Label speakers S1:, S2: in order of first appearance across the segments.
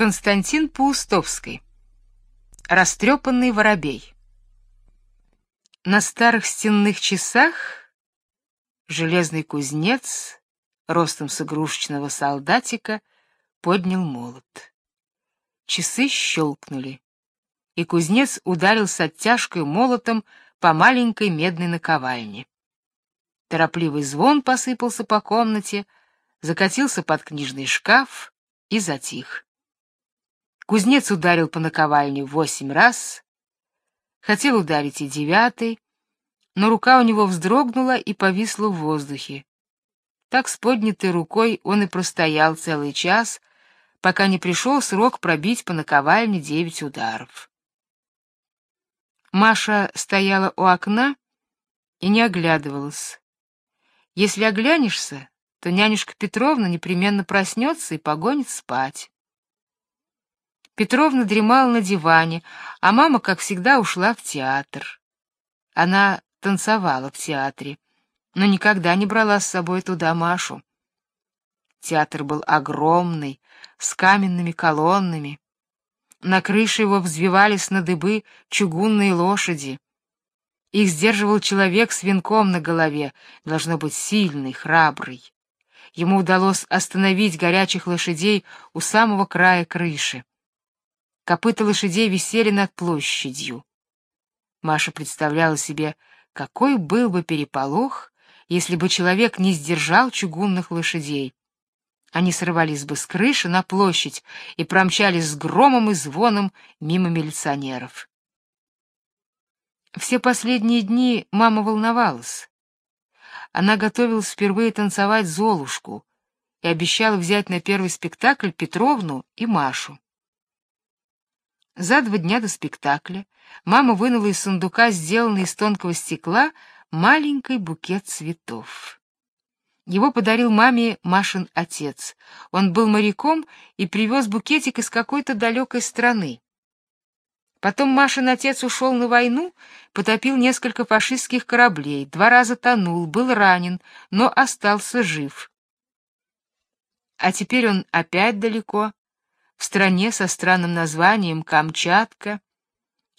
S1: Константин Паустовский. Растрепанный воробей. На старых стенных часах железный кузнец, ростом с игрушечного солдатика, поднял молот. Часы щелкнули, и кузнец ударил с оттяжкой молотом по маленькой медной наковальне. Торопливый звон посыпался по комнате, закатился под книжный шкаф и затих. Кузнец ударил по наковальне восемь раз, хотел ударить и девятый, но рука у него вздрогнула и повисла в воздухе. Так с поднятой рукой он и простоял целый час, пока не пришел срок пробить по наковальне девять ударов. Маша стояла у окна и не оглядывалась. Если оглянешься, то нянюшка Петровна непременно проснется и погонит спать. Петровна дремала на диване, а мама, как всегда, ушла в театр. Она танцевала в театре, но никогда не брала с собой туда Машу. Театр был огромный, с каменными колоннами. На крыше его взвивались на дыбы чугунные лошади. Их сдерживал человек с венком на голове, должно быть сильный, храбрый. Ему удалось остановить горячих лошадей у самого края крыши. Копыта лошадей висели над площадью. Маша представляла себе, какой был бы переполох, если бы человек не сдержал чугунных лошадей. Они срывались бы с крыши на площадь и промчались с громом и звоном мимо милиционеров. Все последние дни мама волновалась. Она готовилась впервые танцевать Золушку и обещала взять на первый спектакль Петровну и Машу. За два дня до спектакля мама вынула из сундука, сделанный из тонкого стекла, маленький букет цветов. Его подарил маме Машин отец. Он был моряком и привез букетик из какой-то далекой страны. Потом Машин отец ушел на войну, потопил несколько фашистских кораблей, два раза тонул, был ранен, но остался жив. А теперь он опять далеко, в стране со странным названием Камчатка,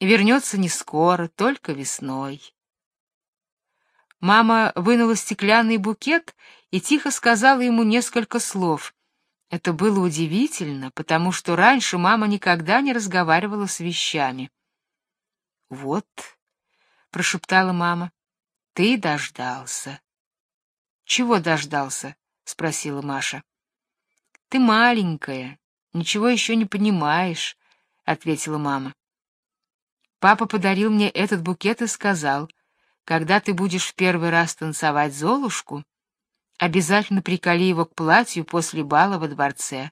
S1: вернется не скоро, только весной. Мама вынула стеклянный букет и тихо сказала ему несколько слов. Это было удивительно, потому что раньше мама никогда не разговаривала с вещами. «Вот», — прошептала мама, — «ты дождался». «Чего дождался?» — спросила Маша. «Ты маленькая, Ничего еще не понимаешь, ответила мама. Папа подарил мне этот букет и сказал: "Когда ты будешь в первый раз танцевать Золушку, обязательно приколи его к платью после бала во дворце.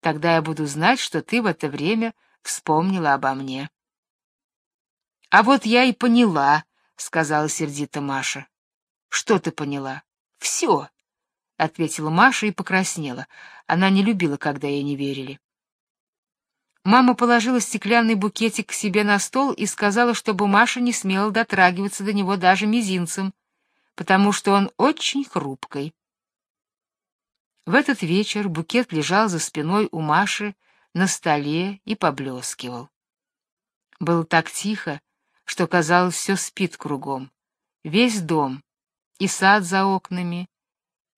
S1: Тогда я буду знать, что ты в это время вспомнила обо мне". А вот я и поняла, сказала сердито Маша. Что ты поняла? Все ответила Маша и покраснела. Она не любила, когда ей не верили. Мама положила стеклянный букетик к себе на стол и сказала, чтобы Маша не смела дотрагиваться до него даже мизинцем, потому что он очень хрупкий. В этот вечер букет лежал за спиной у Маши на столе и поблескивал. Было так тихо, что казалось, все спит кругом. Весь дом, и сад за окнами,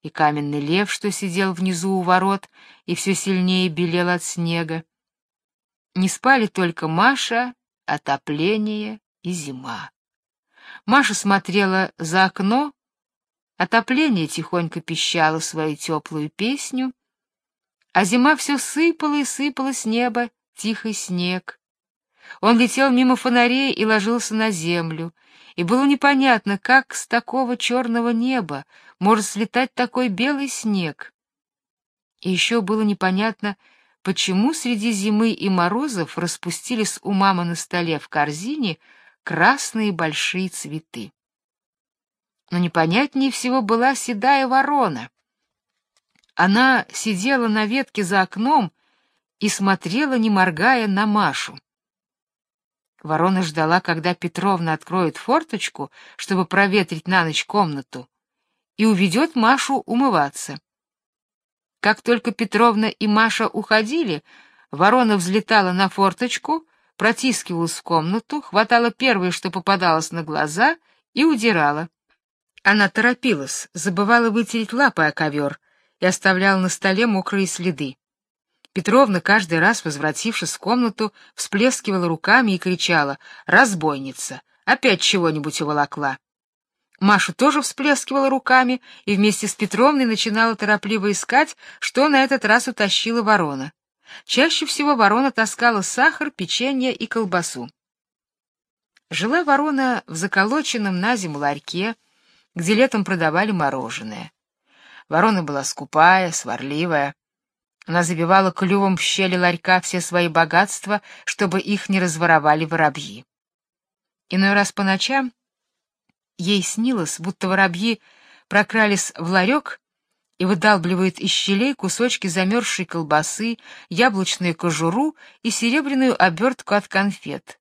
S1: и каменный лев, что сидел внизу у ворот и все сильнее белел от снега. Не спали только Маша, отопление и зима. Маша смотрела за окно, отопление тихонько пищало свою теплую песню, а зима все сыпала и сыпала с неба тихий снег. Он летел мимо фонарей и ложился на землю, и было непонятно, как с такого черного неба может слетать такой белый снег. И еще было непонятно, почему среди зимы и морозов распустились у мамы на столе в корзине красные большие цветы. Но непонятнее всего была седая ворона. Она сидела на ветке за окном и смотрела, не моргая, на Машу. Ворона ждала, когда Петровна откроет форточку, чтобы проветрить на ночь комнату, и уведет Машу умываться. Как только Петровна и Маша уходили, ворона взлетала на форточку, протискивалась в комнату, хватала первое, что попадалось на глаза, и удирала. Она торопилась, забывала вытереть лапы о ковер и оставляла на столе мокрые следы. Петровна каждый раз, возвратившись в комнату, всплескивала руками и кричала «Разбойница! Опять чего-нибудь уволокла!» Маша тоже всплескивала руками и вместе с Петровной начинала торопливо искать, что на этот раз утащила ворона. Чаще всего ворона таскала сахар, печенье и колбасу. Жила ворона в заколоченном на зиму ларьке, где летом продавали мороженое. Ворона была скупая, сварливая. Она забивала клювом в щели ларька все свои богатства, чтобы их не разворовали воробьи. Иной раз по ночам ей снилось, будто воробьи прокрались в ларек и выдалбливают из щелей кусочки замерзшей колбасы, яблочную кожуру и серебряную обертку от конфет.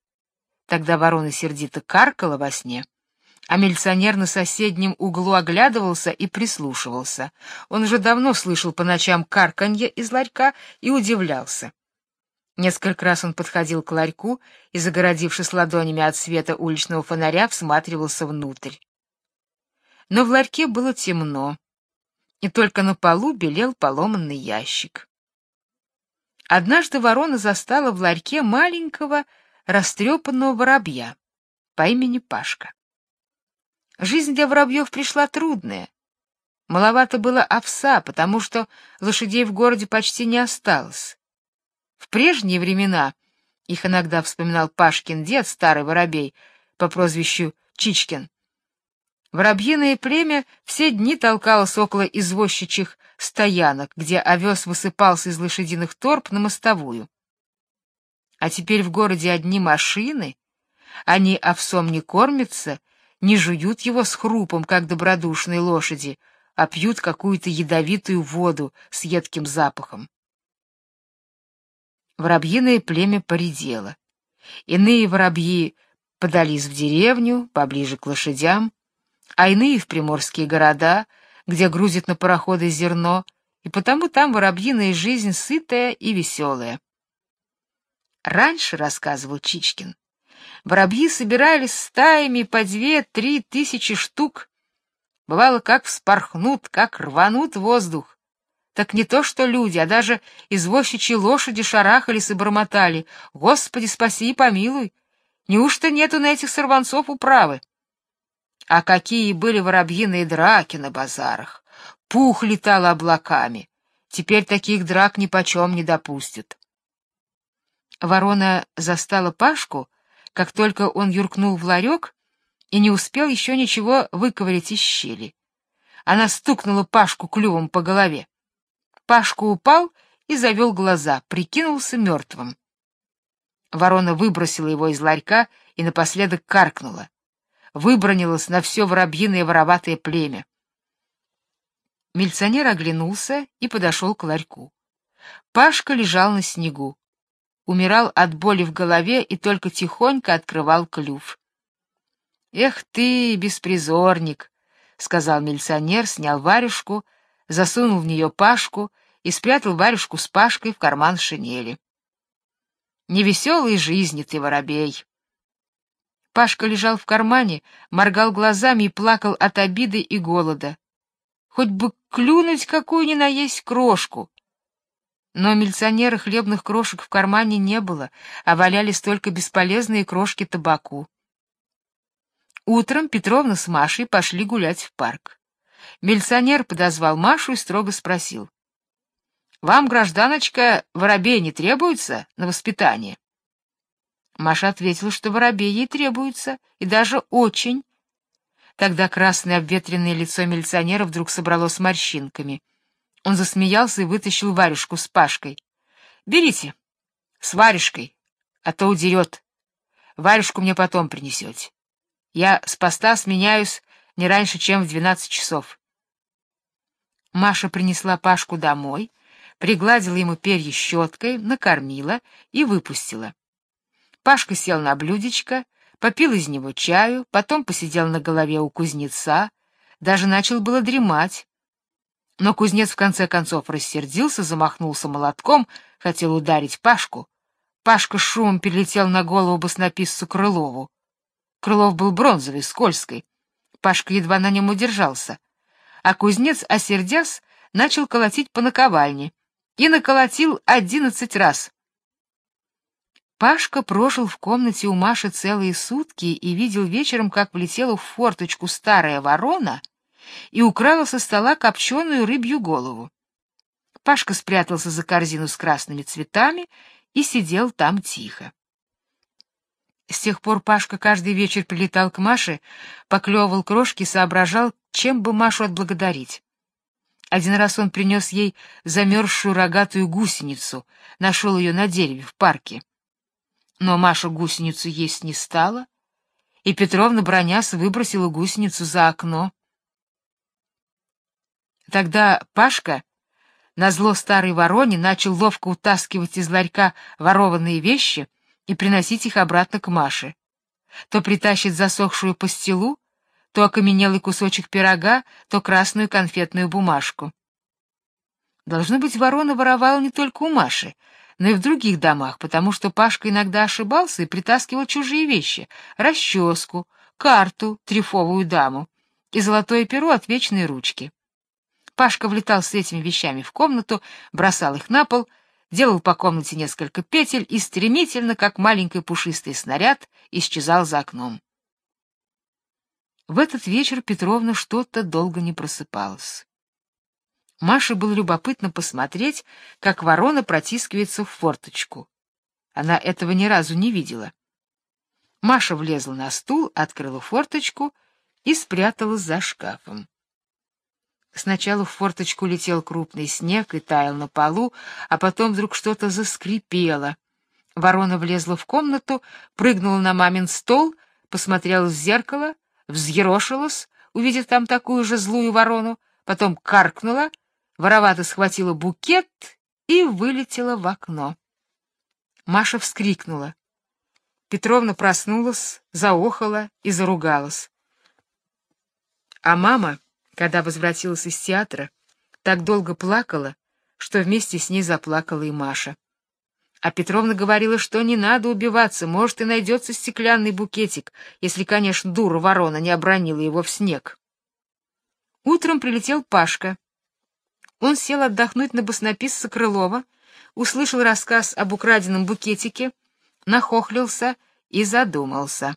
S1: Тогда ворона сердито каркала во сне, а милиционер на соседнем углу оглядывался и прислушивался. Он уже давно слышал по ночам карканье из ларька и удивлялся. Несколько раз он подходил к ларьку и, загородившись ладонями от света уличного фонаря, всматривался внутрь. Но в ларьке было темно, и только на полу белел поломанный ящик. Однажды ворона застала в ларьке маленького растрепанного воробья по имени Пашка. Жизнь для воробьев пришла трудная. Маловато было овса, потому что лошадей в городе почти не осталось. В прежние времена, их иногда вспоминал Пашкин дед, старый воробей, по прозвищу Чичкин, воробьиное племя все дни толкалось около извозчичьих стоянок, где овес высыпался из лошадиных торп на мостовую. А теперь в городе одни машины, они овсом не кормятся, не жуют его с хрупом, как добродушные лошади, а пьют какую-то ядовитую воду с едким запахом. Воробьиное племя поредело. Иные воробьи подались в деревню, поближе к лошадям, а иные в приморские города, где грузят на пароходы зерно, и потому там воробьиная жизнь сытая и веселая. Раньше, рассказывал Чичкин, воробьи собирались стаями по две-три тысячи штук. Бывало, как вспорхнут, как рванут воздух. Так не то что люди, а даже извозчичьи лошади шарахались и бормотали. Господи, спаси и помилуй! Неужто нету на этих сорванцов управы? А какие были воробьиные драки на базарах! Пух летал облаками. Теперь таких драк ни почем не допустят. Ворона застала Пашку, как только он юркнул в ларек и не успел еще ничего выковырять из щели. Она стукнула Пашку клювом по голове. Пашка упал и завел глаза, прикинулся мертвым. Ворона выбросила его из ларька и напоследок каркнула. Выбронилась на все воробьиное вороватое племя. Милиционер оглянулся и подошел к ларьку. Пашка лежал на снегу умирал от боли в голове и только тихонько открывал клюв. «Эх ты, беспризорник!» — сказал милиционер, снял варежку, засунул в нее Пашку и спрятал варежку с Пашкой в карман шинели. «Невеселой жизни ты, воробей!» Пашка лежал в кармане, моргал глазами и плакал от обиды и голода. Хоть бы клюнуть какую ни наесть крошку, но милиционера хлебных крошек в кармане не было, а валялись только бесполезные крошки табаку. Утром Петровна с Машей пошли гулять в парк. Милиционер подозвал Машу и строго спросил. — Вам, гражданочка, воробей не требуется на воспитание? Маша ответила, что воробей ей требуется, и даже очень. Тогда красное обветренное лицо милиционера вдруг собралось морщинками. Он засмеялся и вытащил варежку с Пашкой. «Берите, с варежкой, а то удерет. Варежку мне потом принесете. Я с поста сменяюсь не раньше, чем в двенадцать часов». Маша принесла Пашку домой, пригладила ему перья щеткой, накормила и выпустила. Пашка сел на блюдечко, попил из него чаю, потом посидел на голове у кузнеца, даже начал было дремать, Но кузнец в конце концов рассердился, замахнулся молотком, хотел ударить Пашку. Пашка шумом перелетел на голову баснописцу Крылову. Крылов был бронзовый, скользкий. Пашка едва на нем удержался. А кузнец, осердясь, начал колотить по наковальне. И наколотил одиннадцать раз. Пашка прожил в комнате у Маши целые сутки и видел вечером, как влетела в форточку старая ворона и украла со стола копченую рыбью голову. Пашка спрятался за корзину с красными цветами и сидел там тихо. С тех пор Пашка каждый вечер прилетал к Маше, поклевывал крошки, соображал, чем бы Машу отблагодарить. Один раз он принес ей замерзшую рогатую гусеницу, нашел ее на дереве в парке. Но Маша гусеницу есть не стала, и Петровна, бронясь, выбросила гусеницу за окно. Тогда Пашка, назло старой вороне, начал ловко утаскивать из ларька ворованные вещи и приносить их обратно к Маше. То притащит засохшую пастилу, то окаменелый кусочек пирога, то красную конфетную бумажку. Должно быть, ворона воровала не только у Маши, но и в других домах, потому что Пашка иногда ошибался и притаскивал чужие вещи — расческу, карту, трефовую даму и золотое перо от вечной ручки. Пашка влетал с этими вещами в комнату, бросал их на пол, делал по комнате несколько петель и стремительно, как маленький пушистый снаряд, исчезал за окном. В этот вечер Петровна что-то долго не просыпалась. Маше было любопытно посмотреть, как ворона протискивается в форточку. Она этого ни разу не видела. Маша влезла на стул, открыла форточку и спряталась за шкафом. Сначала в форточку летел крупный снег и таял на полу, а потом вдруг что-то заскрипело. Ворона влезла в комнату, прыгнула на мамин стол, посмотрела в зеркало, взъерошилась, увидев там такую же злую ворону, потом каркнула, воровато схватила букет и вылетела в окно. Маша вскрикнула. Петровна проснулась, заохала и заругалась. А мама когда возвратилась из театра, так долго плакала, что вместе с ней заплакала и Маша. А Петровна говорила, что не надо убиваться, может, и найдется стеклянный букетик, если, конечно, дура ворона не обронила его в снег. Утром прилетел Пашка. Он сел отдохнуть на баснописца Крылова, услышал рассказ об украденном букетике, нахохлился и задумался.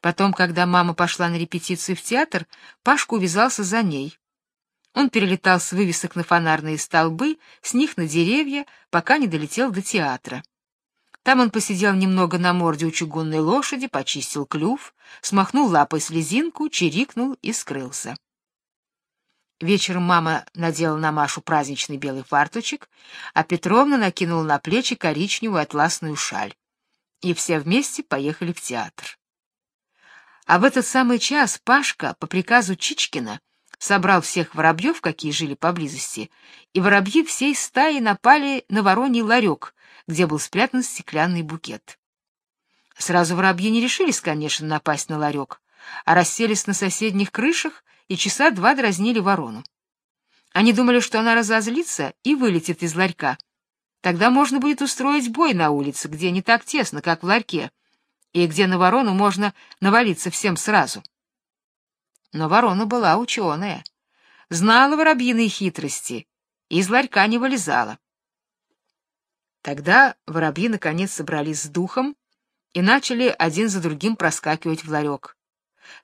S1: Потом, когда мама пошла на репетицию в театр, Пашка увязался за ней. Он перелетал с вывесок на фонарные столбы, с них на деревья, пока не долетел до театра. Там он посидел немного на морде у чугунной лошади, почистил клюв, смахнул лапой слезинку, чирикнул и скрылся. Вечером мама надела на Машу праздничный белый фарточек, а Петровна накинула на плечи коричневую атласную шаль. И все вместе поехали в театр. А в этот самый час Пашка по приказу Чичкина собрал всех воробьев, какие жили поблизости, и воробьи всей стаи напали на вороний ларек, где был спрятан стеклянный букет. Сразу воробьи не решились, конечно, напасть на ларек, а расселись на соседних крышах и часа два дразнили ворону. Они думали, что она разозлится и вылетит из ларька. Тогда можно будет устроить бой на улице, где не так тесно, как в ларьке, и где на ворону можно навалиться всем сразу. Но ворона была ученая, знала воробьиные хитрости и из ларька не вылезала. Тогда воробьи наконец собрались с духом и начали один за другим проскакивать в ларек.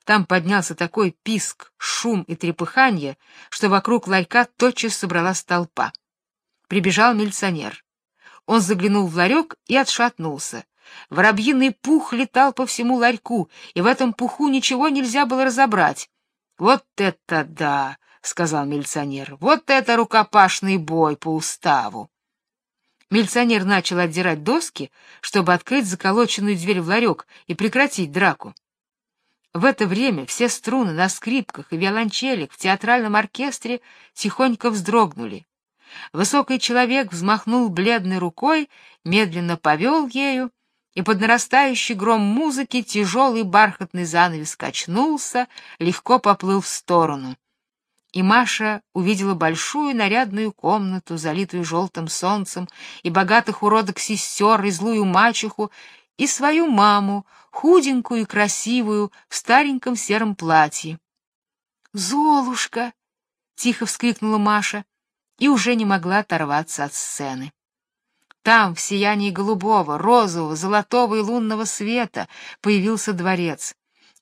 S1: Там поднялся такой писк, шум и трепыханье, что вокруг ларька тотчас собралась толпа. Прибежал милиционер. Он заглянул в ларек и отшатнулся. Воробьиный пух летал по всему ларьку, и в этом пуху ничего нельзя было разобрать. «Вот это да!» — сказал милиционер. «Вот это рукопашный бой по уставу!» Милиционер начал отдирать доски, чтобы открыть заколоченную дверь в ларек и прекратить драку. В это время все струны на скрипках и виолончелях в театральном оркестре тихонько вздрогнули. Высокий человек взмахнул бледной рукой, медленно повел ею, и под нарастающий гром музыки тяжелый бархатный занавес качнулся, легко поплыл в сторону. и Маша увидела большую нарядную комнату, залитую желтым солнцем, и богатых уродок сестер, и злую мачеху, и свою маму, худенькую и красивую, в стареньком сером платье. «Золушка!» — тихо вскрикнула Маша и уже не могла оторваться от сцены. Там, в сиянии голубого, розового, золотого и лунного света, появился дворец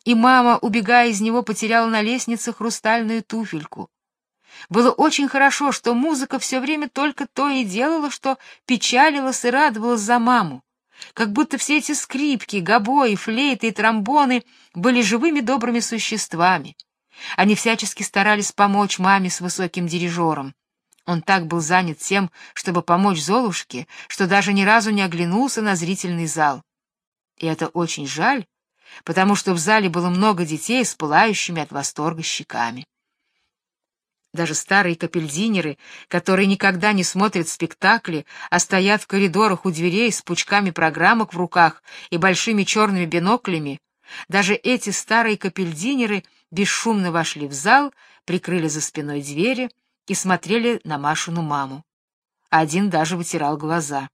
S1: и мама, убегая из него, потеряла на лестнице хрустальную туфельку. Было очень хорошо, что музыка все время только то и делала, что печалилась и радовалась за маму. Как будто все эти скрипки, гобои, флейты и тромбоны были живыми добрыми существами. Они всячески старались помочь маме с высоким дирижером. Он так был занят тем, чтобы помочь Золушке, что даже ни разу не оглянулся на зрительный зал. И это очень жаль, потому что в зале было много детей с пылающими от восторга щеками. Даже старые капельдинеры, которые никогда не смотрят спектакли, а стоят в коридорах у дверей с пучками программок в руках и большими черными биноклями, даже эти старые капельдинеры бесшумно вошли в зал, прикрыли за спиной двери и смотрели на Машину маму. Один даже вытирал глаза.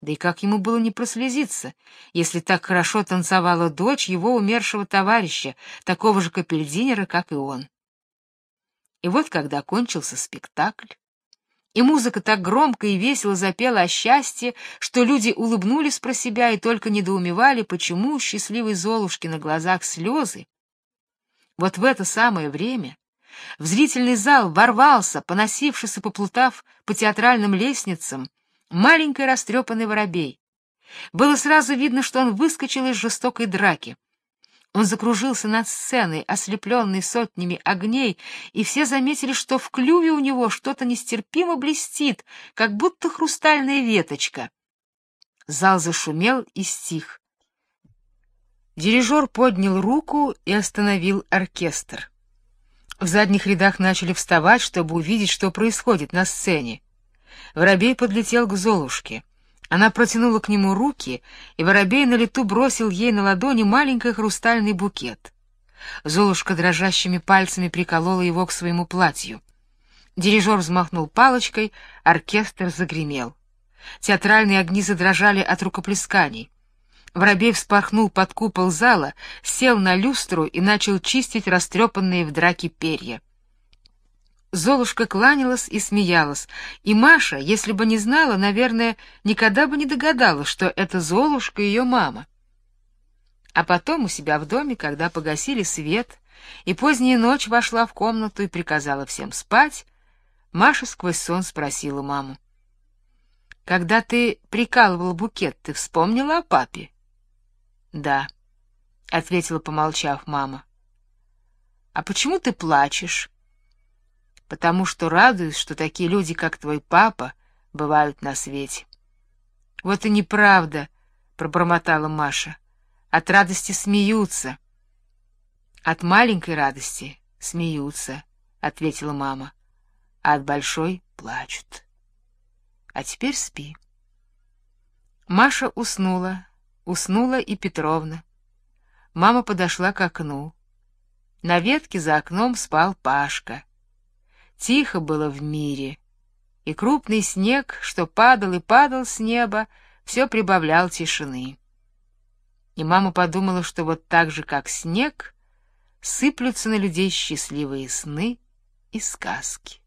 S1: Да и как ему было не прослезиться, если так хорошо танцевала дочь его умершего товарища, такого же капельдинера, как и он. И вот когда кончился спектакль, и музыка так громко и весело запела о счастье, что люди улыбнулись про себя и только недоумевали, почему у счастливой Золушки на глазах слезы. Вот в это самое время в зрительный зал ворвался, поносившись и поплутав по театральным лестницам, маленький растрепанный воробей. Было сразу видно, что он выскочил из жестокой драки. Он закружился над сценой, ослепленный сотнями огней, и все заметили, что в клюве у него что-то нестерпимо блестит, как будто хрустальная веточка. Зал зашумел и стих. Дирижер поднял руку и остановил оркестр. В задних рядах начали вставать, чтобы увидеть, что происходит на сцене. Воробей подлетел к Золушке. Она протянула к нему руки, и воробей на лету бросил ей на ладони маленький хрустальный букет. Золушка дрожащими пальцами приколола его к своему платью. Дирижер взмахнул палочкой, оркестр загремел. Театральные огни задрожали от рукоплесканий. Воробей вспорхнул под купол зала, сел на люстру и начал чистить растрепанные в драке перья. Золушка кланялась и смеялась, и Маша, если бы не знала, наверное, никогда бы не догадалась, что это Золушка ее мама. А потом у себя в доме, когда погасили свет, и поздняя ночь вошла в комнату и приказала всем спать, Маша сквозь сон спросила маму. «Когда ты прикалывал букет, ты вспомнила о папе?» «Да», — ответила, помолчав мама. «А почему ты плачешь?» потому что радуюсь, что такие люди, как твой папа, бывают на свете. Вот и неправда, пробормотала Маша. От радости смеются. От маленькой радости смеются, ответила мама. А от большой плачут. А теперь спи. Маша уснула, уснула и Петровна. Мама подошла к окну. На ветке за окном спал Пашка. Тихо было в мире, и крупный снег, что падал и падал с неба, все прибавлял тишины. И мама подумала, что вот так же, как снег, сыплются на людей счастливые сны и сказки.